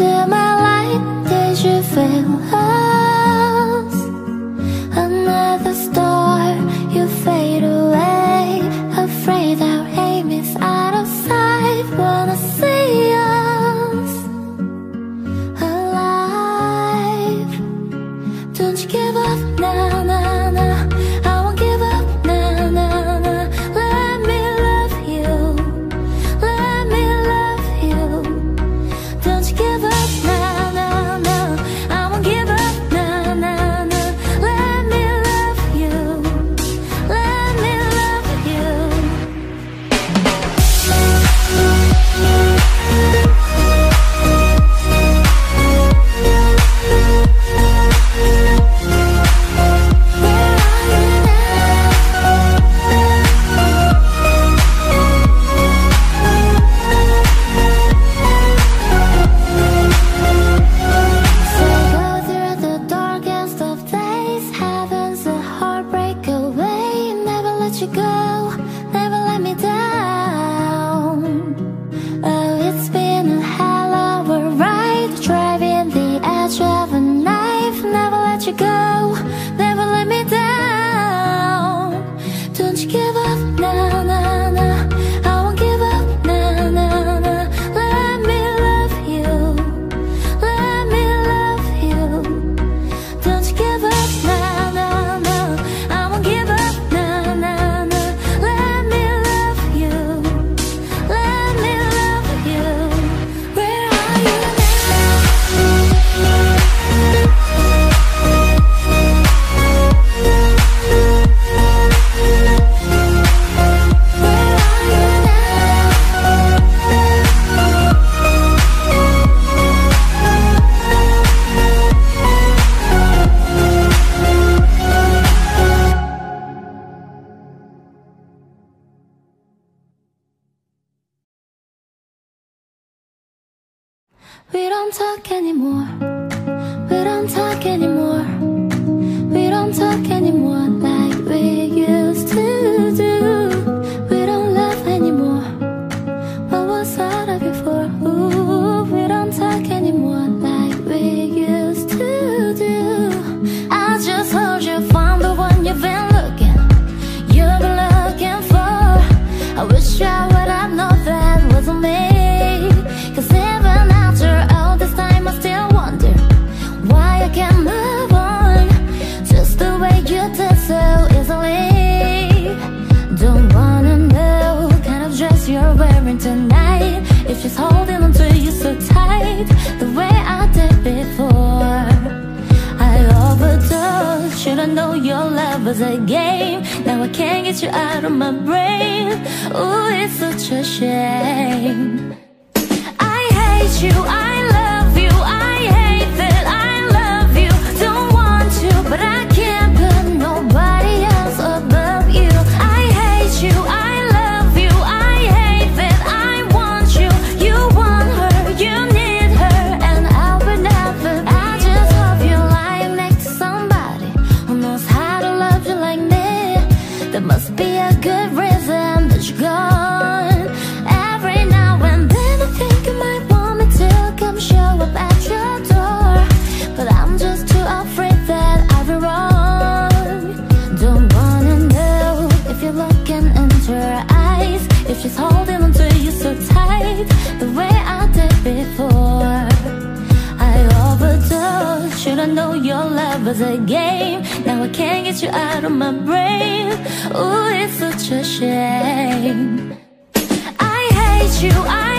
to my We don't talk anymore. We don't talk anymore. Just holding on to you so tight The way I did before. I overdosed Should've known your love was a game? Now I can't get you out of my brain. Ooh, it's such a shame. I hate you, I can't get you out of my brain. Ooh, it's such a shame. I hate you, I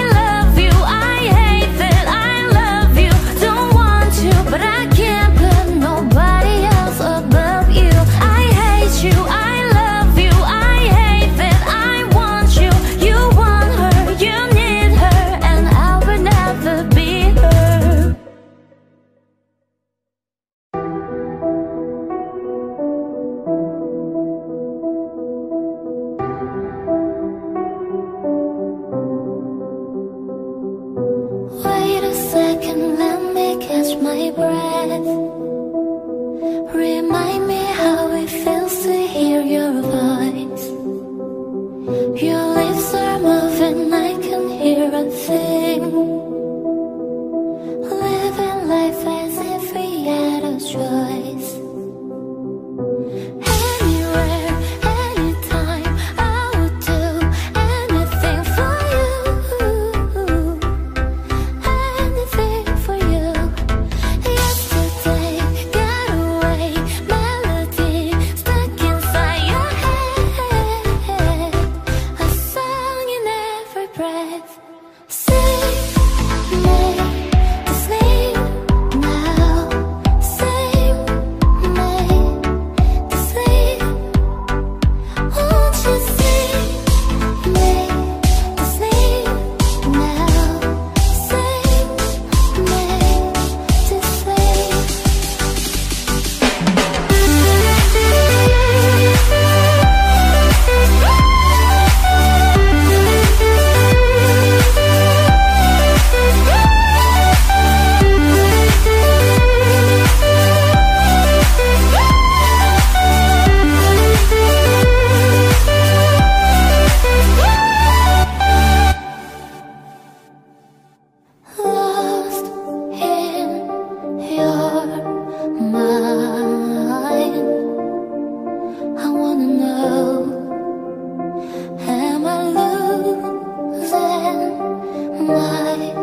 my,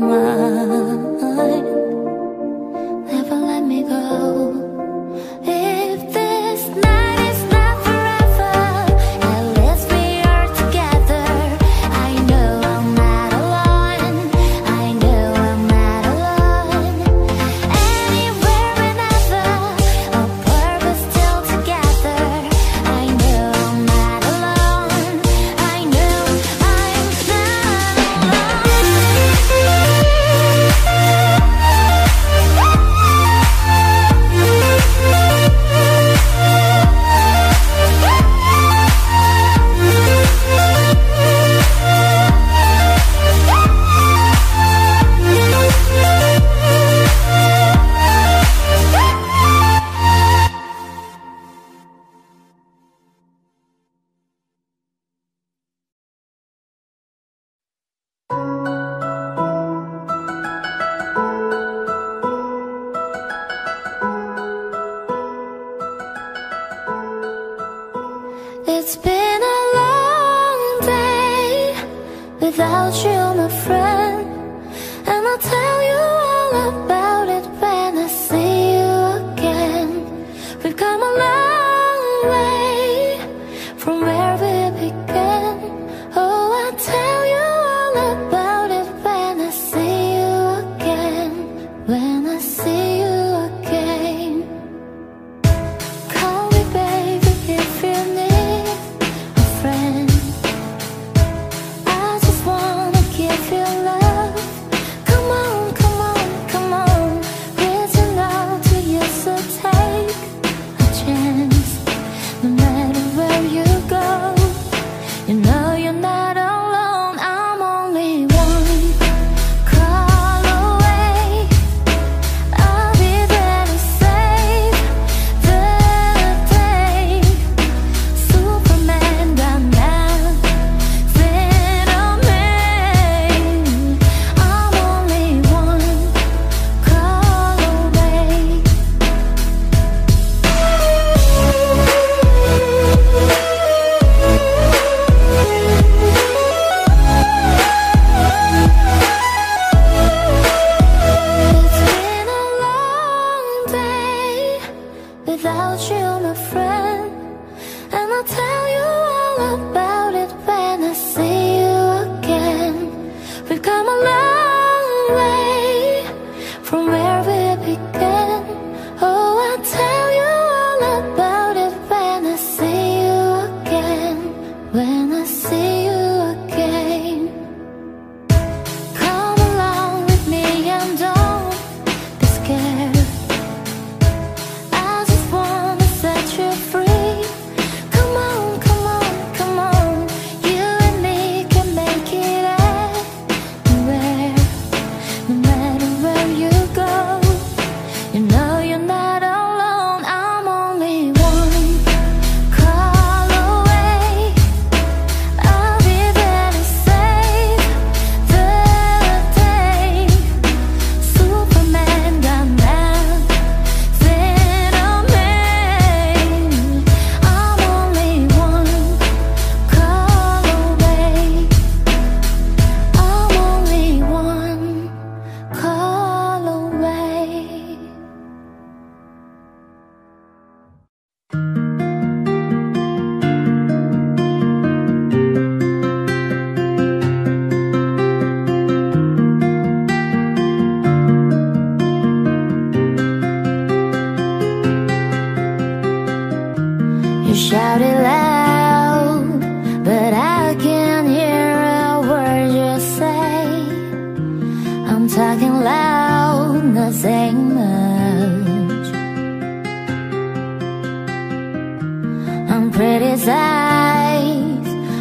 my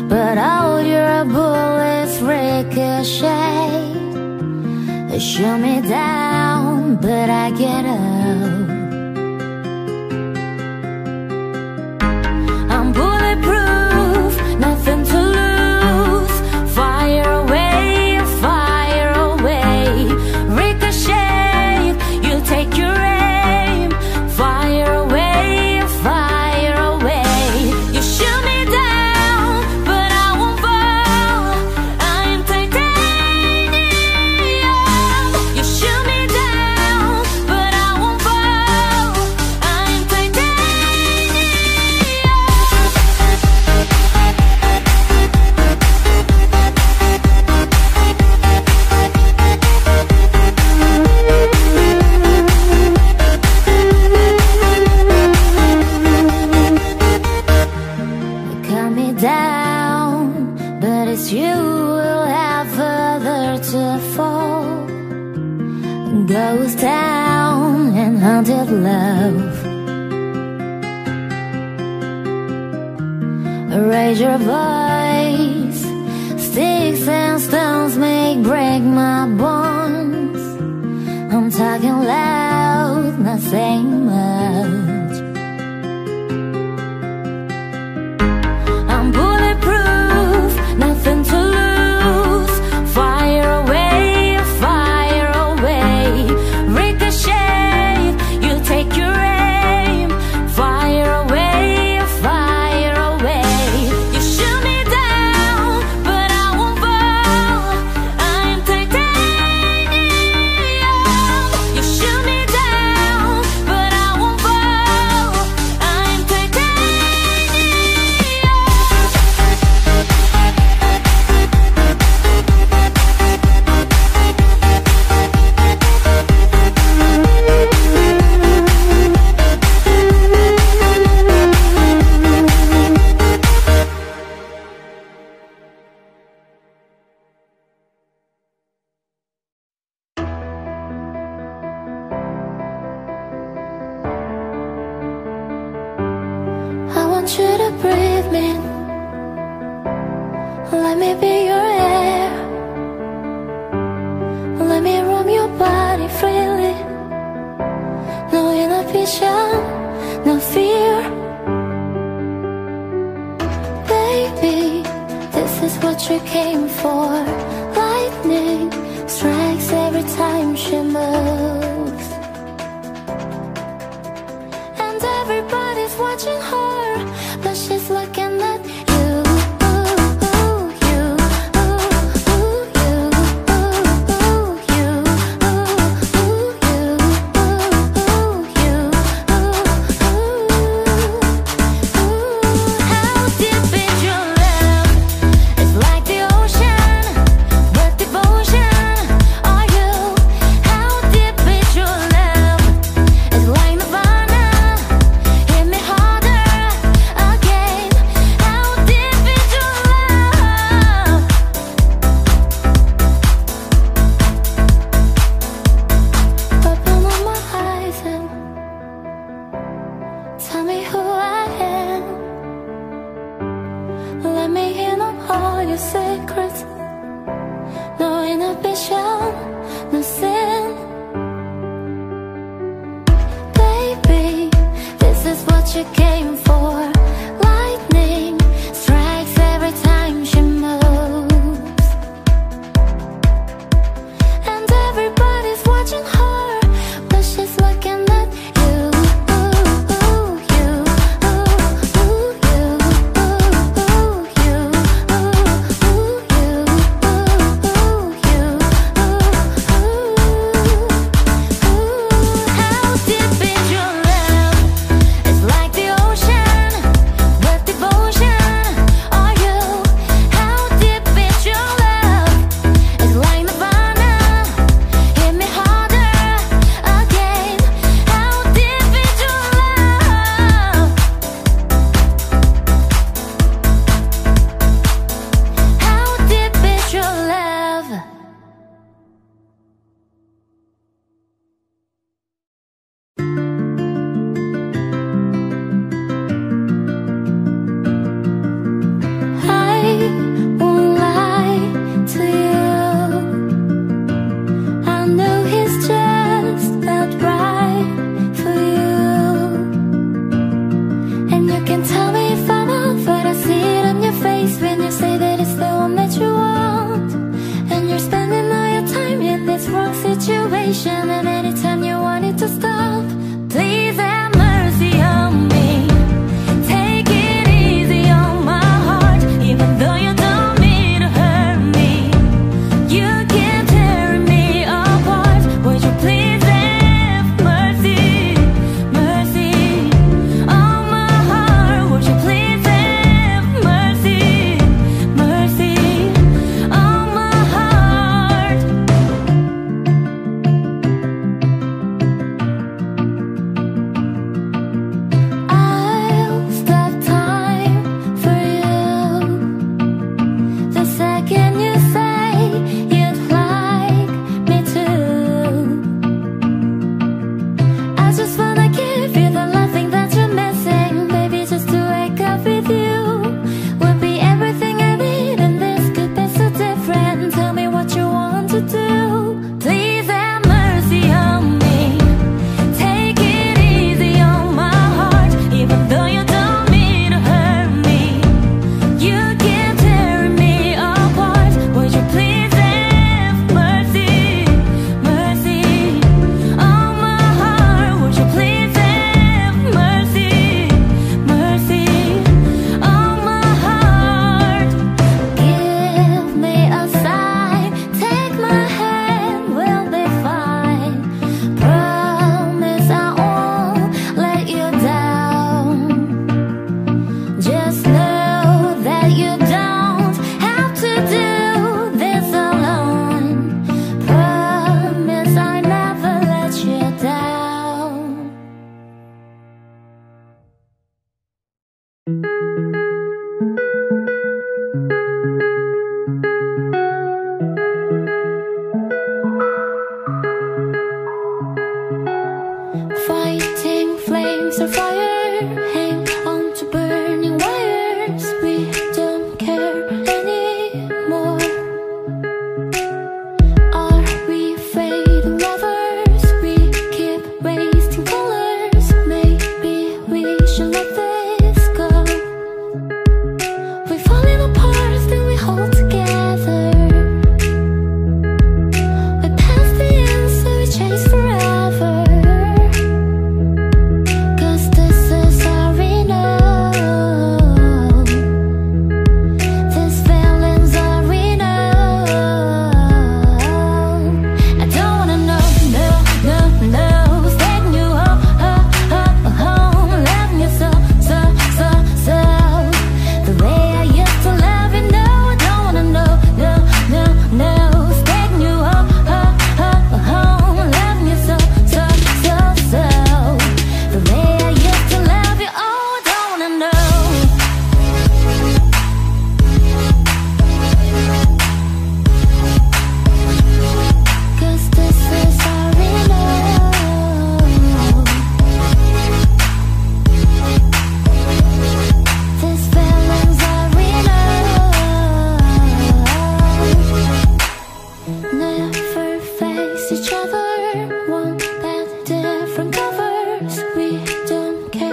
But all your bullets ricochet. They Shoot me down, but I get up.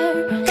Baby,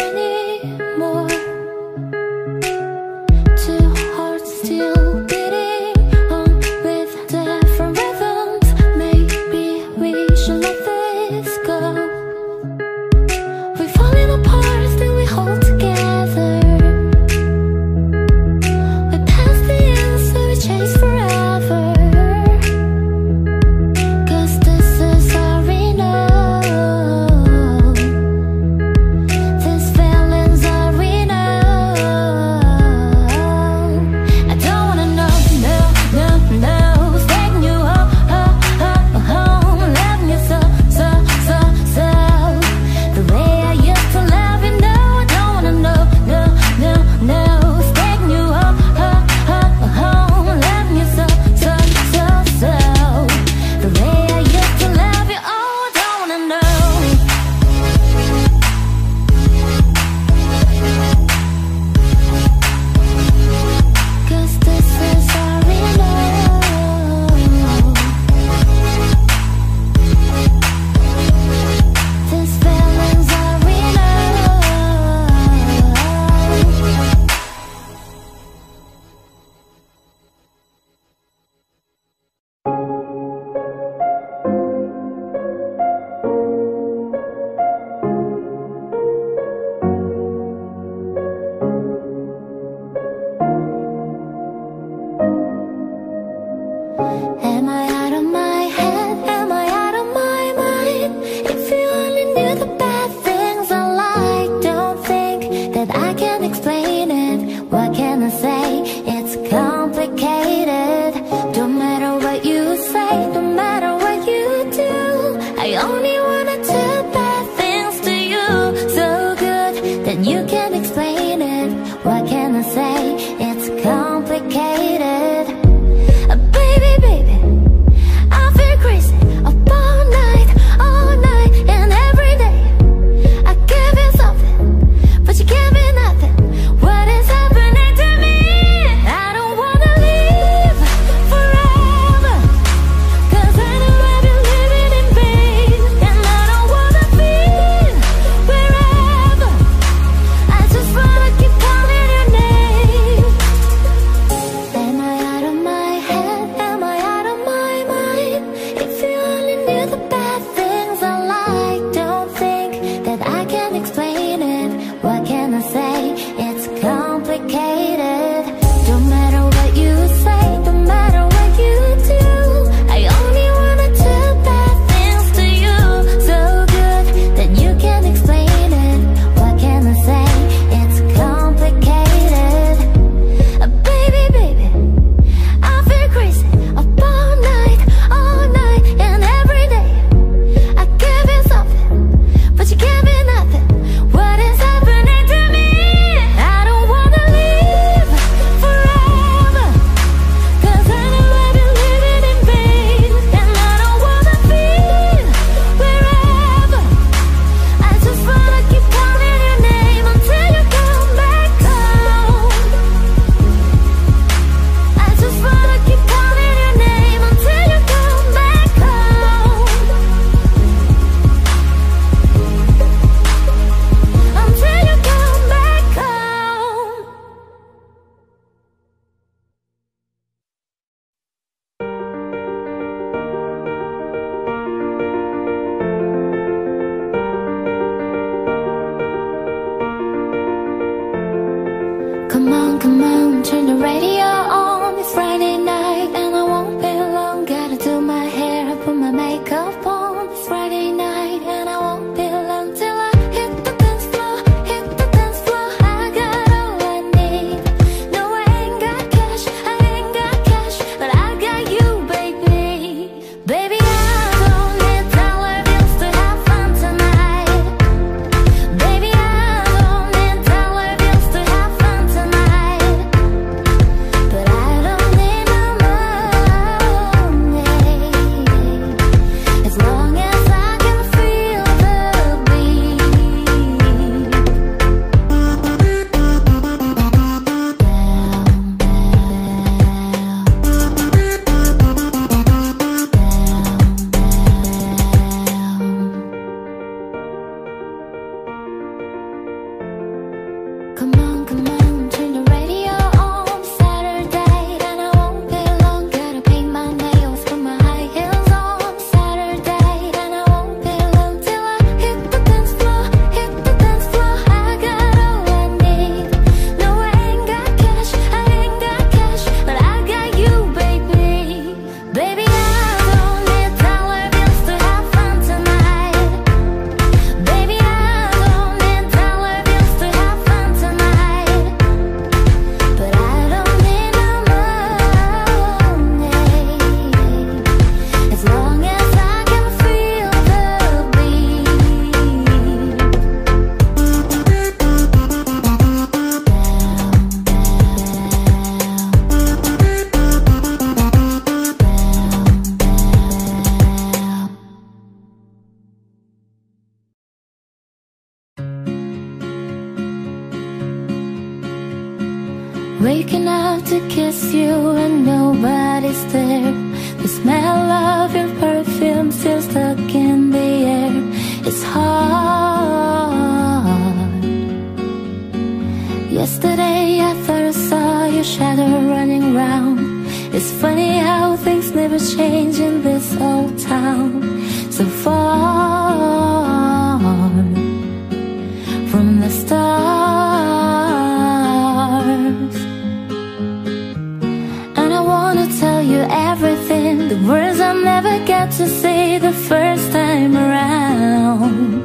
the first time around.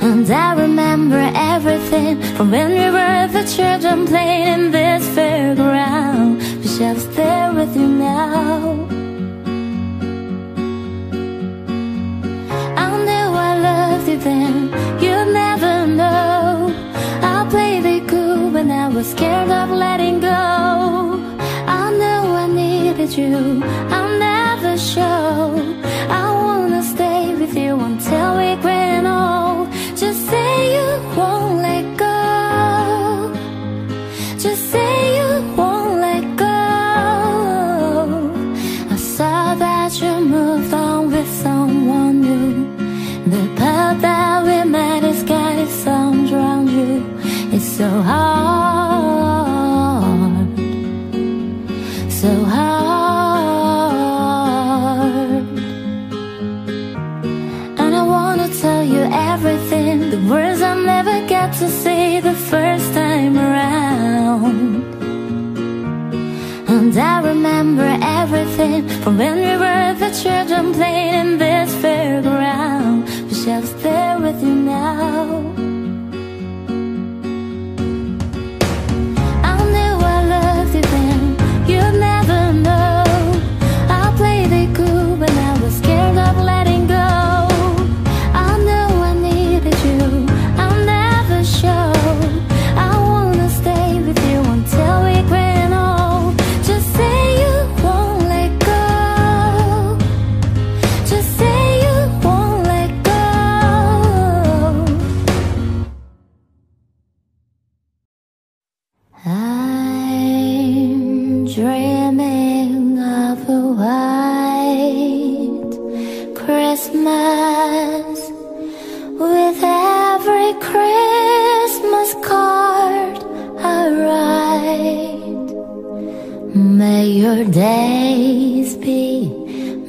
And I remember everything From when we were the children playing in this fairground. Wish I was there with you now. I knew I loved you Then you'll never know. I played it cool when I was scared of letting go. I knew I needed you. I show. I wanna stay with you until we are grand old Just say you won't. From were the children played in the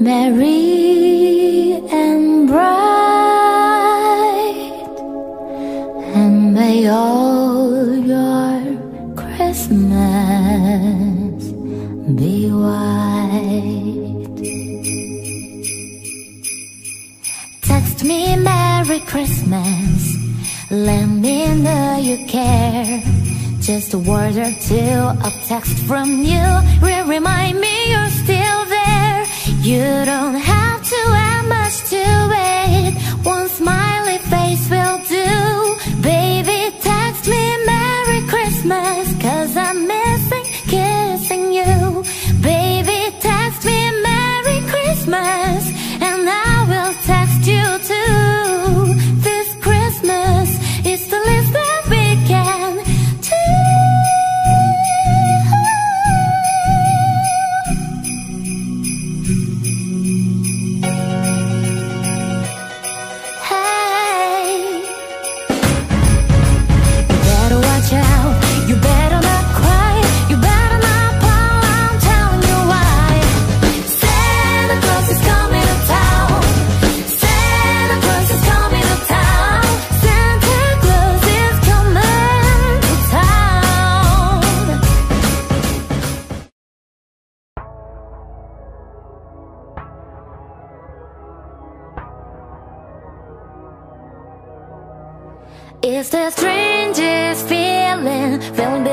merry and bright, and may all your Christmas be white. Text me Merry Christmas, let me know you care. Just a word or two, a text from you will remind me you're still. You don't have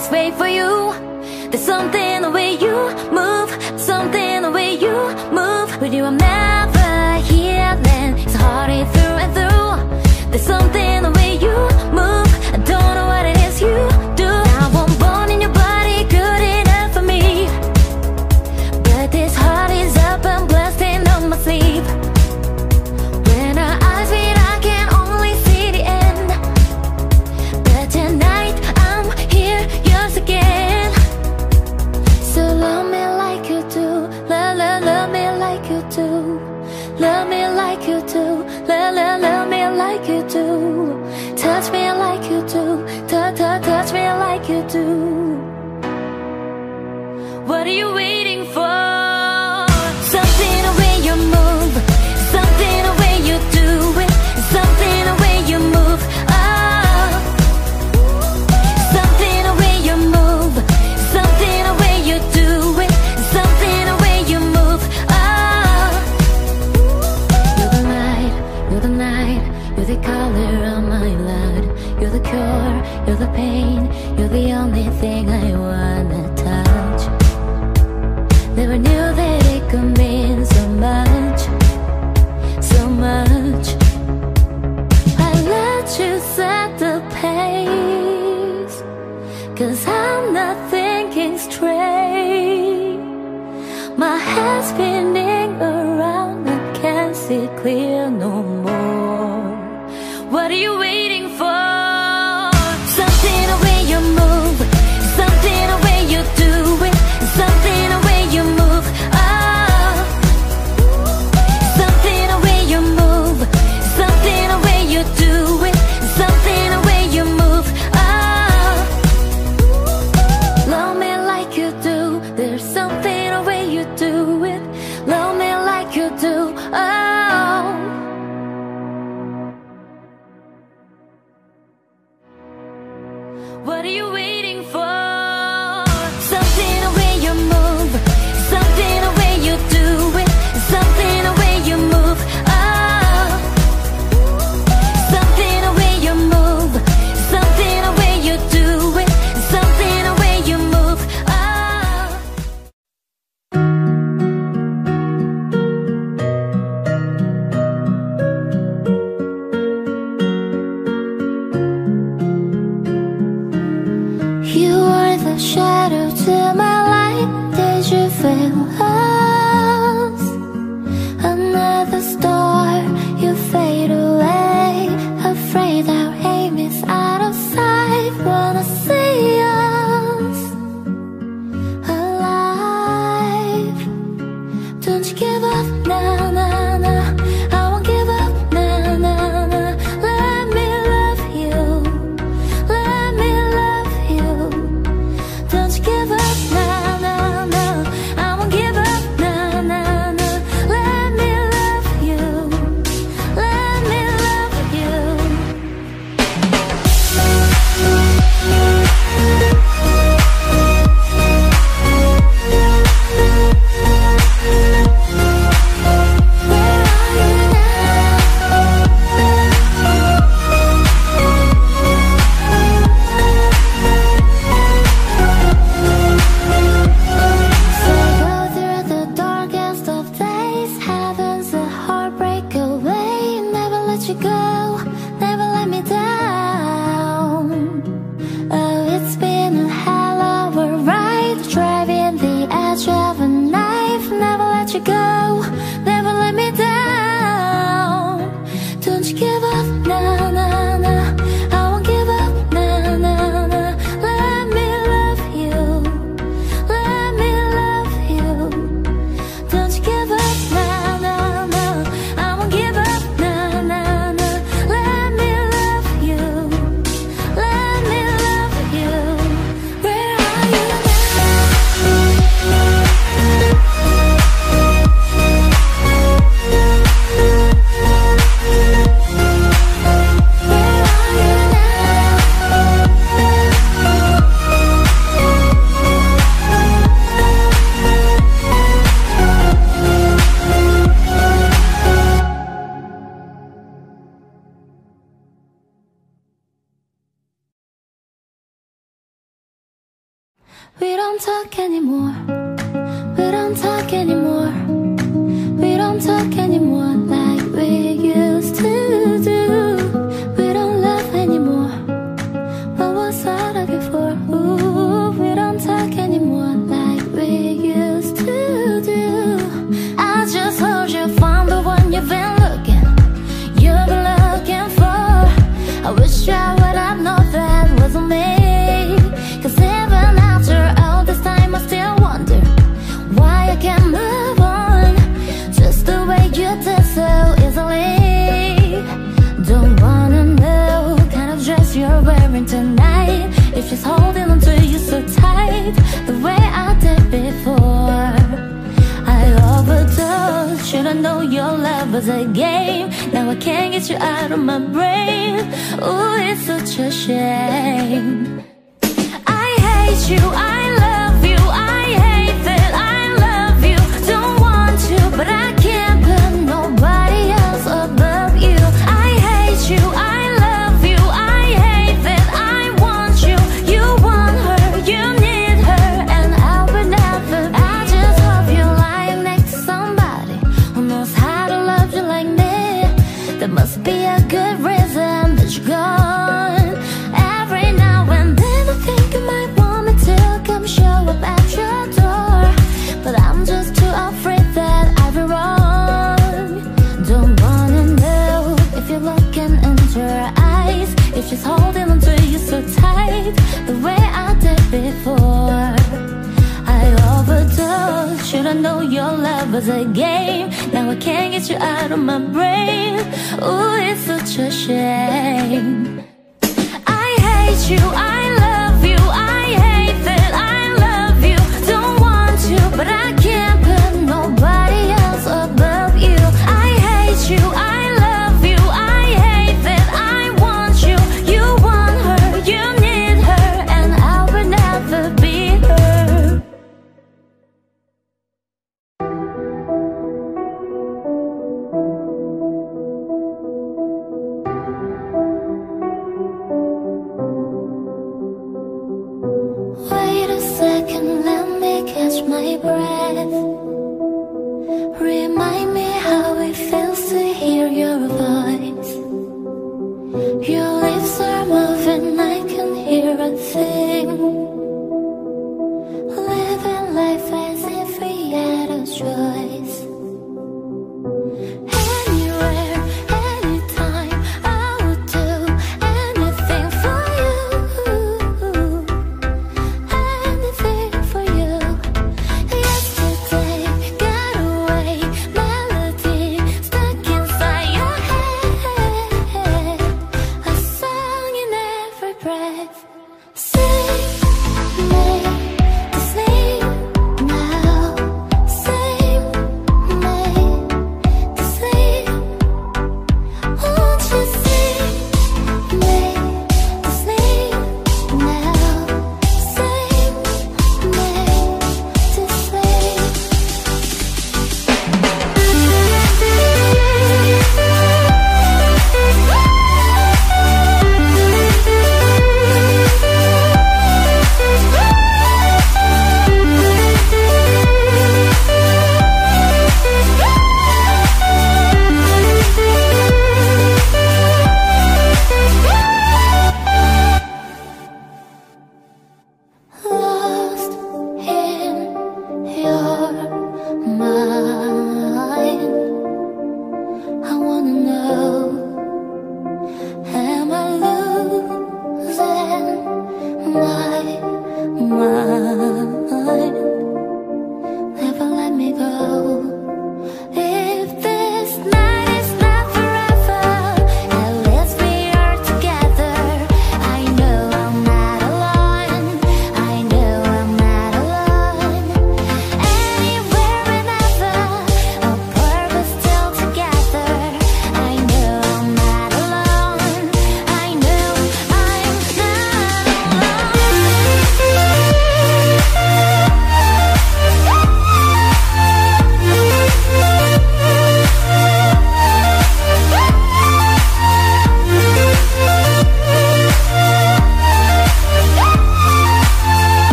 always wait for you. There's something the way you move Something the way you move. With you I'm never Love me like you do, love, love, love me like you do. Touch me like you do, touch, touch, touch me like you do. What are you waiting for? has been fail We don't talk anymore. was a game. Now I can't get you out of my brain. Oh, it's such a shame. 乌云覆着谁？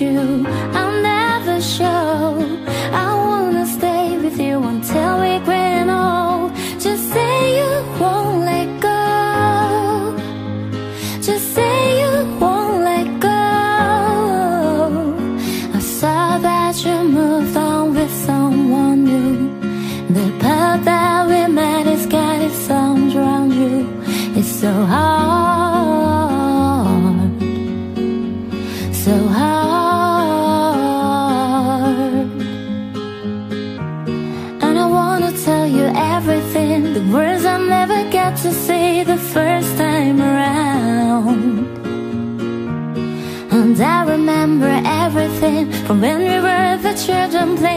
You from when we were the children playing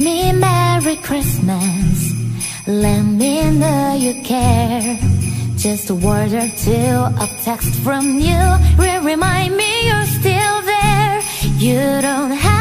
Me Merry Christmas. Let me know you care. Just a word or two of text from you will remind me you're still there. You don't have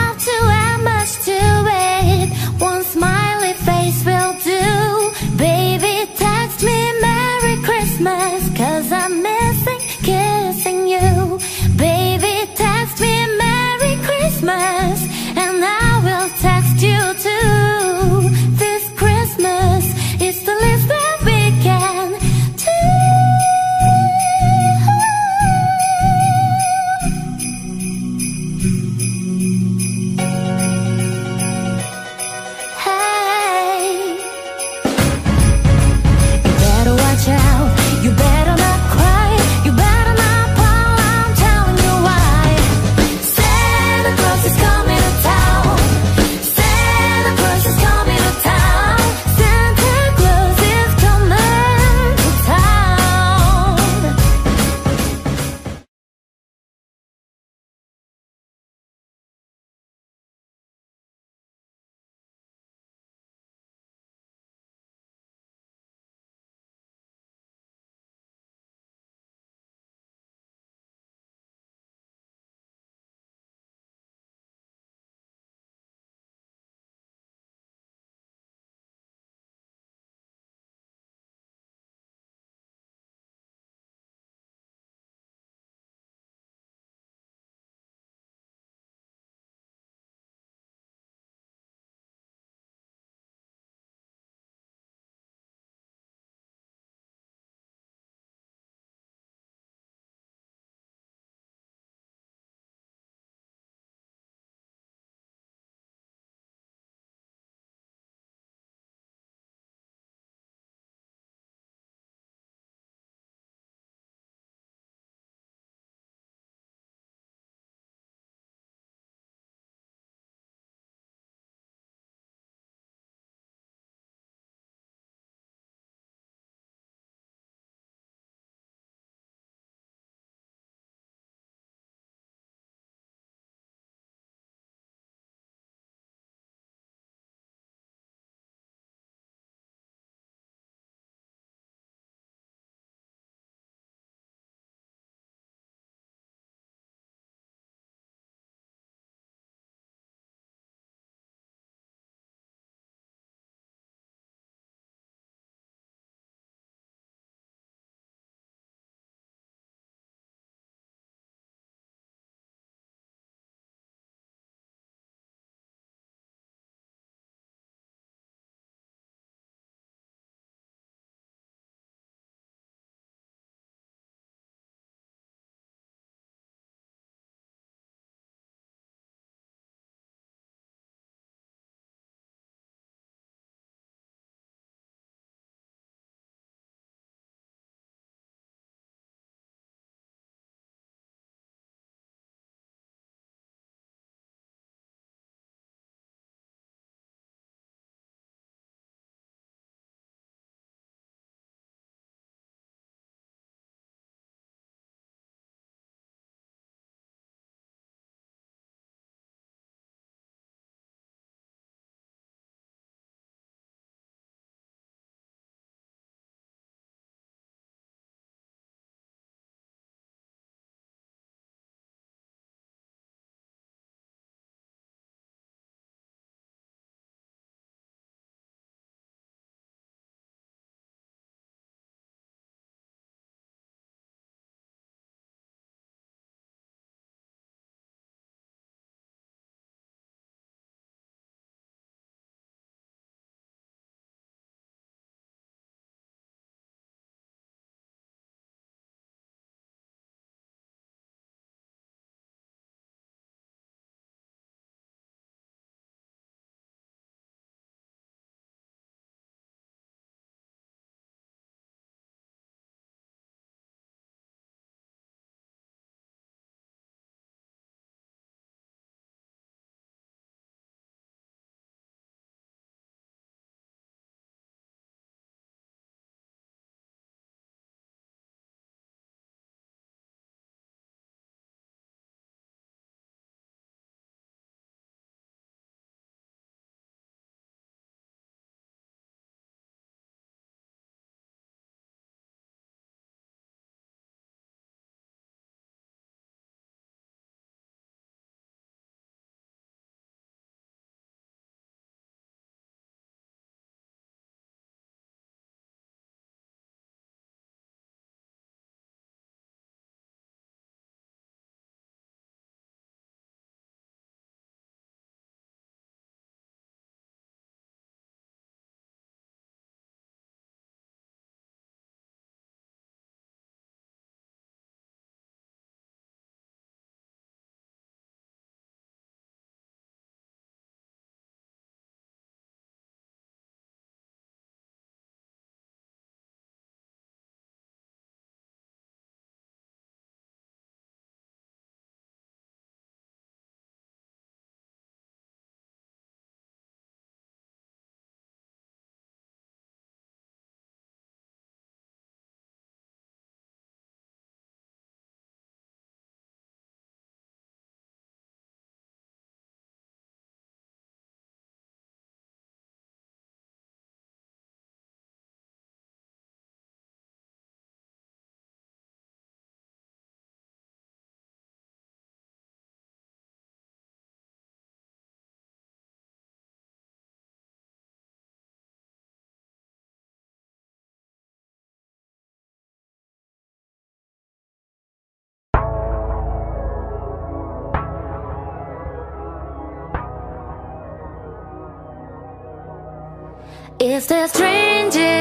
It's the strangest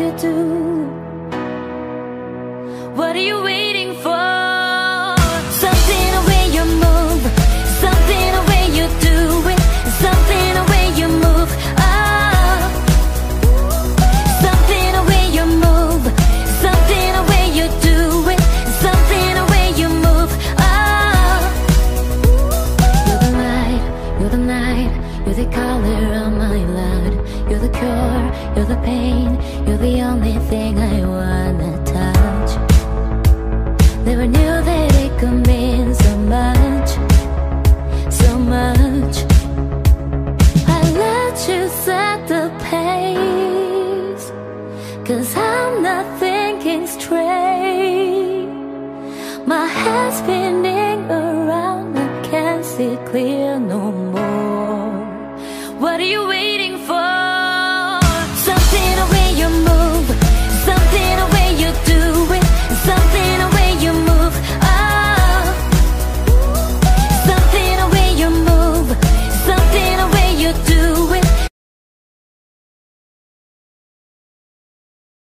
you do.